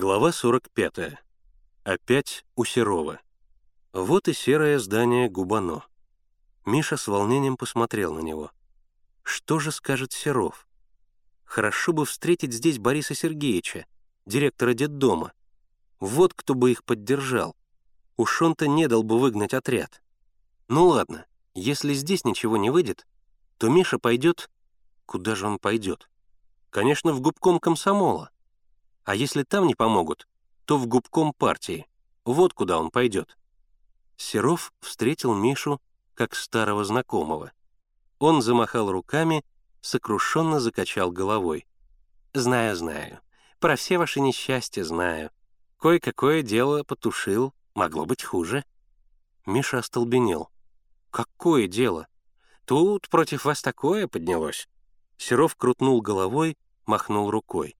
Глава 45. Опять у Серова. Вот и серое здание Губано. Миша с волнением посмотрел на него. Что же скажет Серов? Хорошо бы встретить здесь Бориса Сергеевича, директора детдома. Вот кто бы их поддержал. Уж он-то не дал бы выгнать отряд. Ну ладно, если здесь ничего не выйдет, то Миша пойдет... Куда же он пойдет? Конечно, в губком комсомола. А если там не помогут, то в губком партии. Вот куда он пойдет. Серов встретил Мишу как старого знакомого. Он замахал руками, сокрушенно закачал головой. «Знаю, знаю. Про все ваши несчастья знаю. Кое-какое дело потушил, могло быть хуже». Миша остолбенел. «Какое дело? Тут против вас такое поднялось?» Серов крутнул головой, махнул рукой.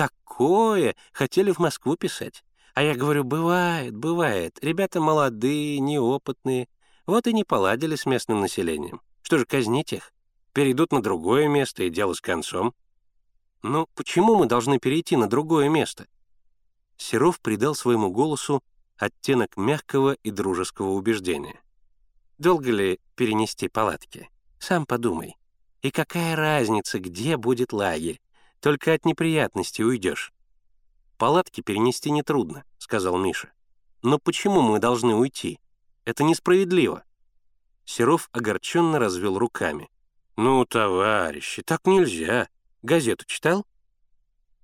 Такое! Хотели в Москву писать. А я говорю, бывает, бывает. Ребята молодые, неопытные. Вот и не поладили с местным населением. Что же казнить их? Перейдут на другое место, и дело с концом. Ну, почему мы должны перейти на другое место? Серов придал своему голосу оттенок мягкого и дружеского убеждения. Долго ли перенести палатки? Сам подумай. И какая разница, где будет лагерь? Только от неприятностей уйдешь. Палатки перенести нетрудно, сказал Миша. Но почему мы должны уйти? Это несправедливо. Серов огорченно развел руками. «Ну, товарищи, так нельзя. Газету читал?»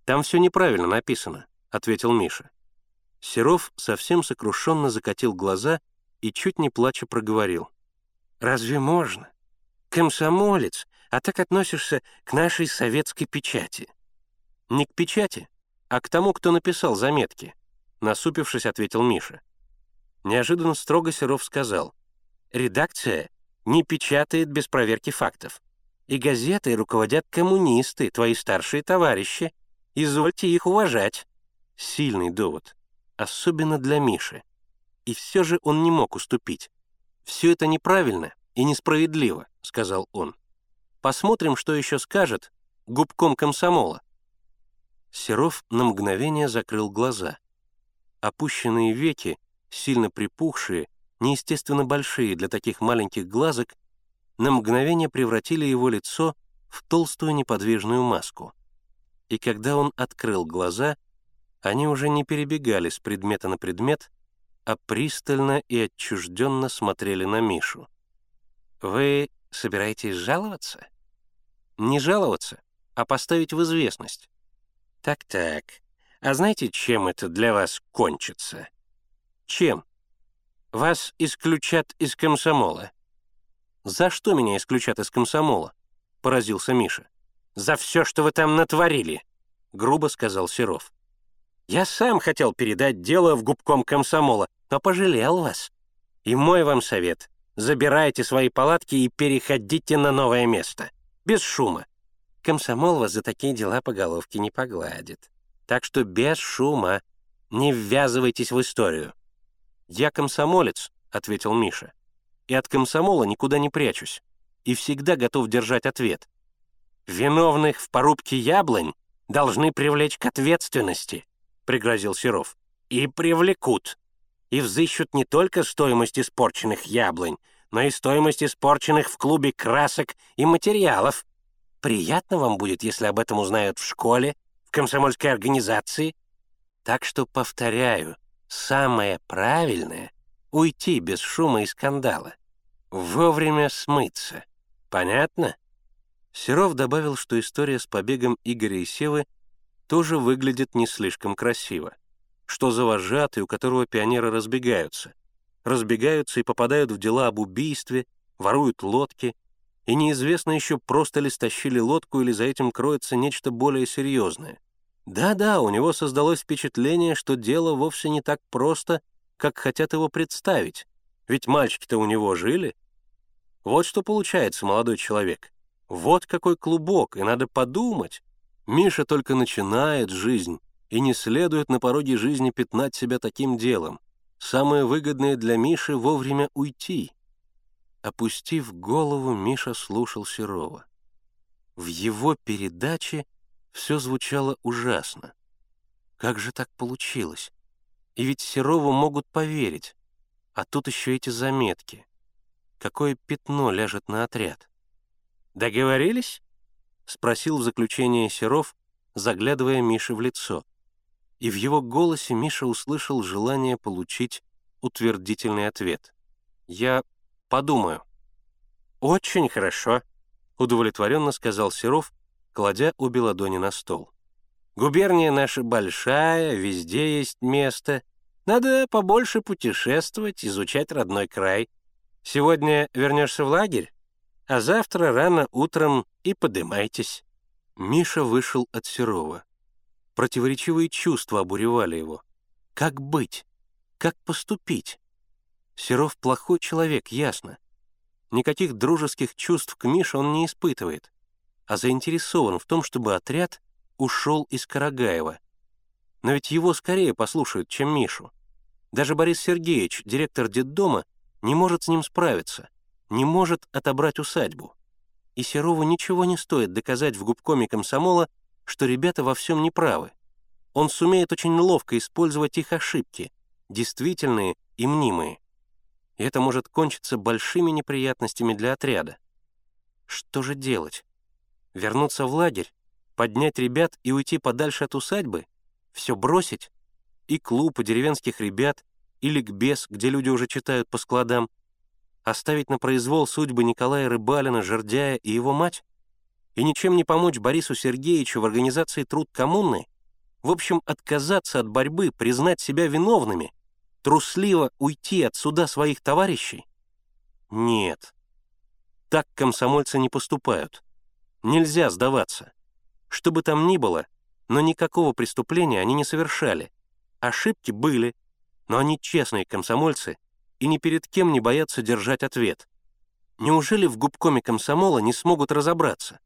«Там все неправильно написано», — ответил Миша. Серов совсем сокрушенно закатил глаза и чуть не плача проговорил. «Разве можно? Комсомолец, а так относишься к нашей советской печати». «Не к печати, а к тому, кто написал заметки», — насупившись, ответил Миша. Неожиданно строго Серов сказал, «Редакция не печатает без проверки фактов. И газетой руководят коммунисты, твои старшие товарищи. Извольте их уважать». Сильный довод, особенно для Миши. И все же он не мог уступить. «Все это неправильно и несправедливо», — сказал он. Посмотрим, что еще скажет губком комсомола. Серов на мгновение закрыл глаза. Опущенные веки, сильно припухшие, неестественно большие для таких маленьких глазок, на мгновение превратили его лицо в толстую неподвижную маску. И когда он открыл глаза, они уже не перебегали с предмета на предмет, а пристально и отчужденно смотрели на Мишу. «Вы собираетесь жаловаться?» Не жаловаться, а поставить в известность. Так-так, а знаете, чем это для вас кончится? Чем? Вас исключат из комсомола. За что меня исключат из комсомола? Поразился Миша. За все, что вы там натворили, грубо сказал Серов. Я сам хотел передать дело в губком комсомола, но пожалел вас. И мой вам совет — забирайте свои палатки и переходите на новое место без шума. Комсомол вас за такие дела по головке не погладит. Так что без шума. Не ввязывайтесь в историю. «Я комсомолец», — ответил Миша. «И от комсомола никуда не прячусь. И всегда готов держать ответ. Виновных в порубке яблонь должны привлечь к ответственности», — пригрозил Серов. «И привлекут. И взыщут не только стоимость испорченных яблонь, но и стоимость испорченных в клубе красок и материалов. Приятно вам будет, если об этом узнают в школе, в комсомольской организации. Так что, повторяю, самое правильное — уйти без шума и скандала. Вовремя смыться. Понятно? Серов добавил, что история с побегом Игоря и Севы тоже выглядит не слишком красиво. Что за вожатый, у которого пионеры разбегаются — разбегаются и попадают в дела об убийстве, воруют лодки, и неизвестно еще, просто ли стащили лодку или за этим кроется нечто более серьезное. Да-да, у него создалось впечатление, что дело вовсе не так просто, как хотят его представить, ведь мальчики-то у него жили. Вот что получается, молодой человек. Вот какой клубок, и надо подумать. Миша только начинает жизнь, и не следует на пороге жизни пятнать себя таким делом. Самое выгодное для Миши — вовремя уйти. Опустив голову, Миша слушал Серова. В его передаче все звучало ужасно. Как же так получилось? И ведь Серову могут поверить. А тут еще эти заметки. Какое пятно ляжет на отряд. «Договорились?» — спросил в заключение Серов, заглядывая Мише в лицо. И в его голосе Миша услышал желание получить утвердительный ответ. «Я подумаю». «Очень хорошо», — удовлетворенно сказал Серов, кладя обе ладони на стол. «Губерния наша большая, везде есть место. Надо побольше путешествовать, изучать родной край. Сегодня вернешься в лагерь, а завтра рано утром и подымайтесь». Миша вышел от Серова. Противоречивые чувства обуревали его. Как быть? Как поступить? Серов плохой человек, ясно. Никаких дружеских чувств к Мише он не испытывает, а заинтересован в том, чтобы отряд ушел из Карагаева. Но ведь его скорее послушают, чем Мишу. Даже Борис Сергеевич, директор детдома, не может с ним справиться, не может отобрать усадьбу. И Серову ничего не стоит доказать в губкоме комсомола, что ребята во всем неправы. Он сумеет очень ловко использовать их ошибки, действительные и мнимые и это может кончиться большими неприятностями для отряда. Что же делать? Вернуться в лагерь, поднять ребят и уйти подальше от усадьбы? Все бросить? И клуб, и деревенских ребят, и ликбез, где люди уже читают по складам? Оставить на произвол судьбы Николая Рыбалина, Жердяя и его мать? И ничем не помочь Борису Сергеевичу в организации труд коммуны? В общем, отказаться от борьбы, признать себя виновными, трусливо уйти от суда своих товарищей? Нет. Так комсомольцы не поступают. Нельзя сдаваться. Что бы там ни было, но никакого преступления они не совершали. Ошибки были, но они честные комсомольцы и ни перед кем не боятся держать ответ. Неужели в губкоме комсомола не смогут разобраться?